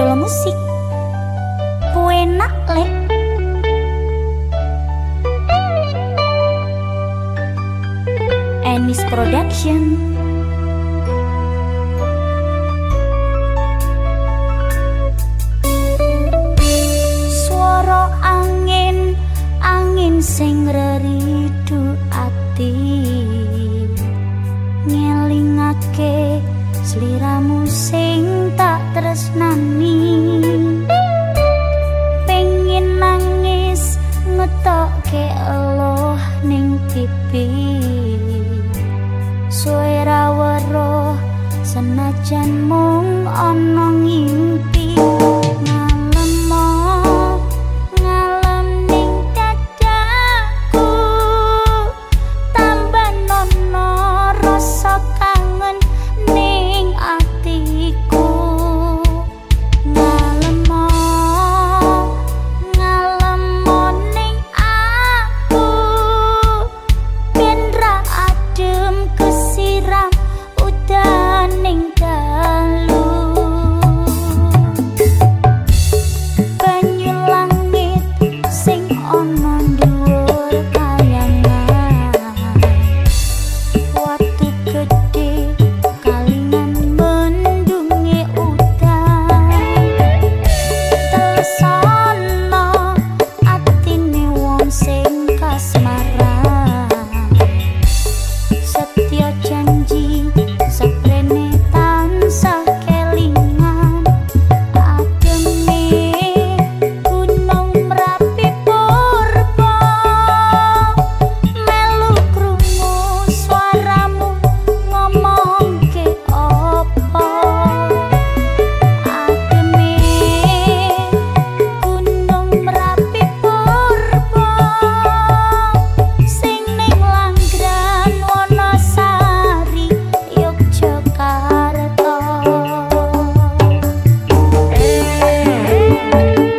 dodol musik. Kuenak le, Anis Production. Suara angin angin sing reri jan mong on nong in Bye.